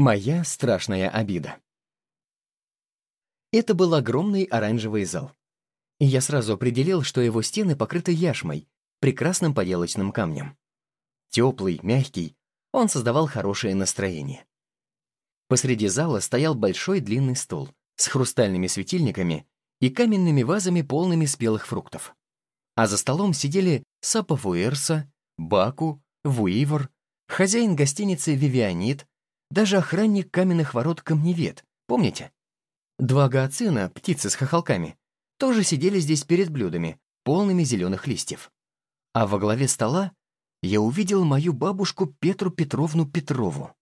Моя страшная обида. Это был огромный оранжевый зал. И я сразу определил, что его стены покрыты яшмой, прекрасным поделочным камнем. Теплый, мягкий, он создавал хорошее настроение. Посреди зала стоял большой длинный стол с хрустальными светильниками и каменными вазами, полными спелых фруктов. А за столом сидели Сапа Фуэрса, Баку, Вуивор, хозяин гостиницы «Вивианит», даже охранник каменных ворот Камневет, помните? Два гаоцина, птицы с хохолками, тоже сидели здесь перед блюдами, полными зеленых листьев. А во главе стола я увидел мою бабушку Петру Петровну Петрову.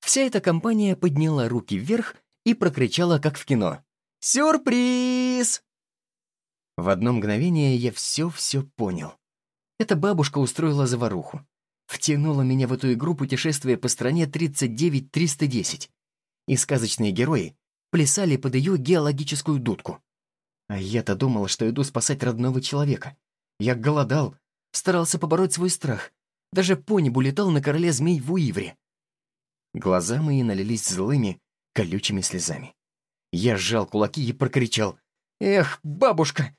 Вся эта компания подняла руки вверх и прокричала, как в кино. «Сюрприз!» В одно мгновение я все-все понял. Эта бабушка устроила заваруху втянула меня в эту игру путешествия по стране 39310. И сказочные герои плясали под ее геологическую дудку. А я-то думал, что иду спасать родного человека. Я голодал, старался побороть свой страх. Даже по небу летал на короле змей в Уивре. Глаза мои налились злыми, колючими слезами. Я сжал кулаки и прокричал. «Эх, бабушка!»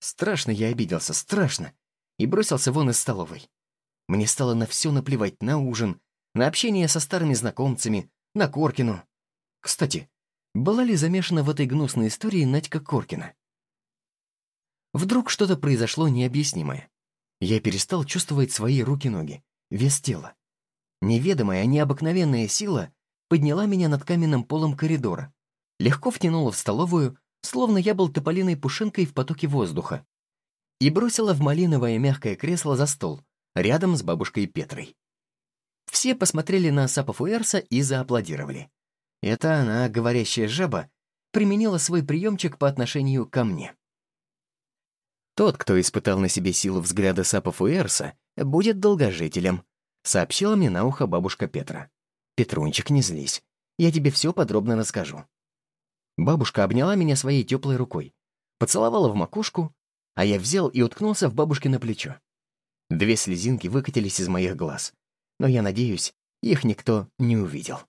Страшно я обиделся, страшно. И бросился вон из столовой. Мне стало на все наплевать, на ужин, на общение со старыми знакомцами, на Коркину. Кстати, была ли замешана в этой гнусной истории Надька Коркина? Вдруг что-то произошло необъяснимое. Я перестал чувствовать свои руки-ноги, вес тела. Неведомая, необыкновенная сила подняла меня над каменным полом коридора, легко втянула в столовую, словно я был тополиной пушинкой в потоке воздуха, и бросила в малиновое мягкое кресло за стол, рядом с бабушкой Петрой. Все посмотрели на Сапа Фуэрса и зааплодировали. Это она, говорящая жаба, применила свой приемчик по отношению ко мне. Тот, кто испытал на себе силу взгляда Сапа Фуэрса, будет долгожителем, сообщила мне на ухо бабушка Петра. «Петрунчик, не злись. Я тебе все подробно расскажу». Бабушка обняла меня своей теплой рукой, поцеловала в макушку, а я взял и уткнулся в бабушкино плечо. Две слезинки выкатились из моих глаз, но я надеюсь, их никто не увидел.